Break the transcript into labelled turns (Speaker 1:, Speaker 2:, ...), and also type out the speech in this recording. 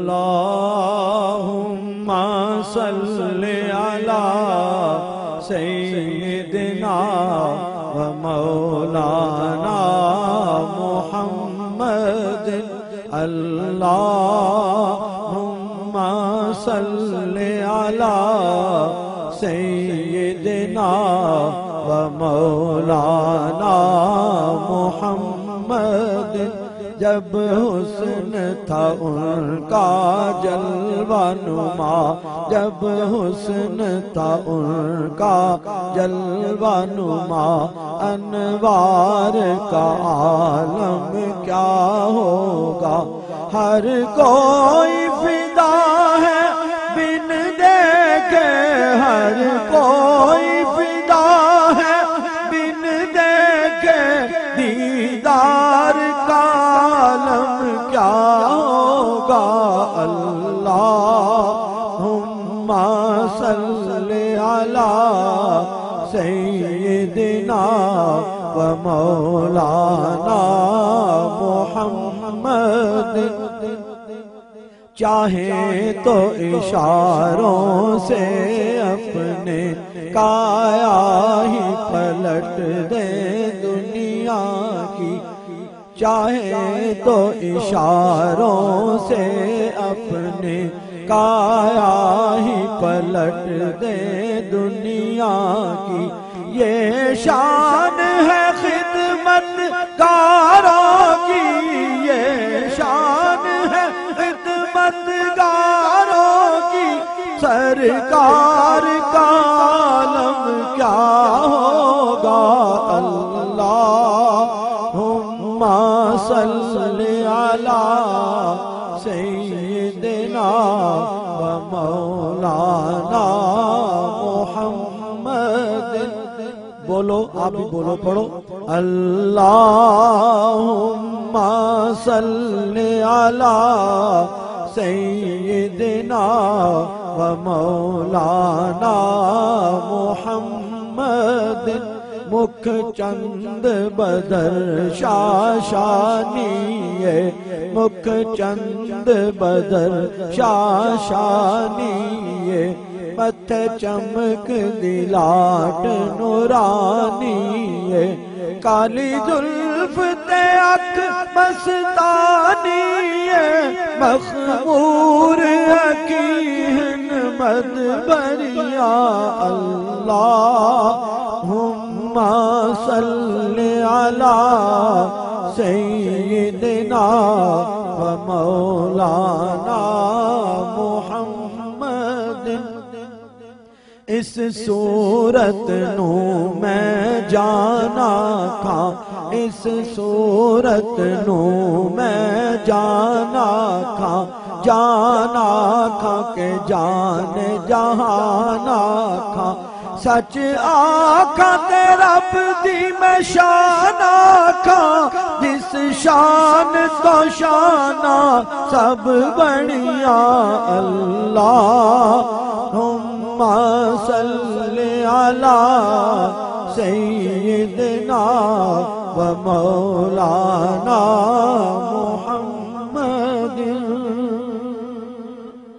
Speaker 1: اللهم صل على سيدنا ومولانا محمد. اللهم صل على سيدنا ومولانا محمد. جب حسن تھا ان کا جلوہ نما، جب حسن تھا ان کا جلوہ نما، انوار کا عالم کیا ہوگا؟ ہر کوئی صلی علی سیدنا و مولانا محمد چاہے تو اشاروں سے اپنے کایا ہی پلٹ دے دنیا کی چاہے تو اشاروں سے اپنے کایا ہی پلٹ دے دنیا کی۔ یہ شان ہے خدمت کاروں کی۔ یہ شان ہے خدمت گاروں کی۔ سرکار کا عالم کیا ہوگا؟ اللہم صلی علی سیدنا بولو، آپ بھی بولو، پڑھو۔ اللہم صلی علی سیدنا و مولانا محمد، مکھ چند بدر شاشانی مکھ چند بدر شاشانی مت چمک دلاٹ نورانی کالی ظلف اک مستانی مخمور حکیہن مدبریا اللہم صلی علی سیدنا و مولانا اس صورت نو میں جانا تھا۔ اس صورت نو میں جانا تھا۔ جانا تھا کہ جان جہانا تھا۔ سچ آکھا تے رب دی میں شان آکھا جس شان تو شانہ سب بڑیا اللہم صلی علی سیدنا و مولانا محمد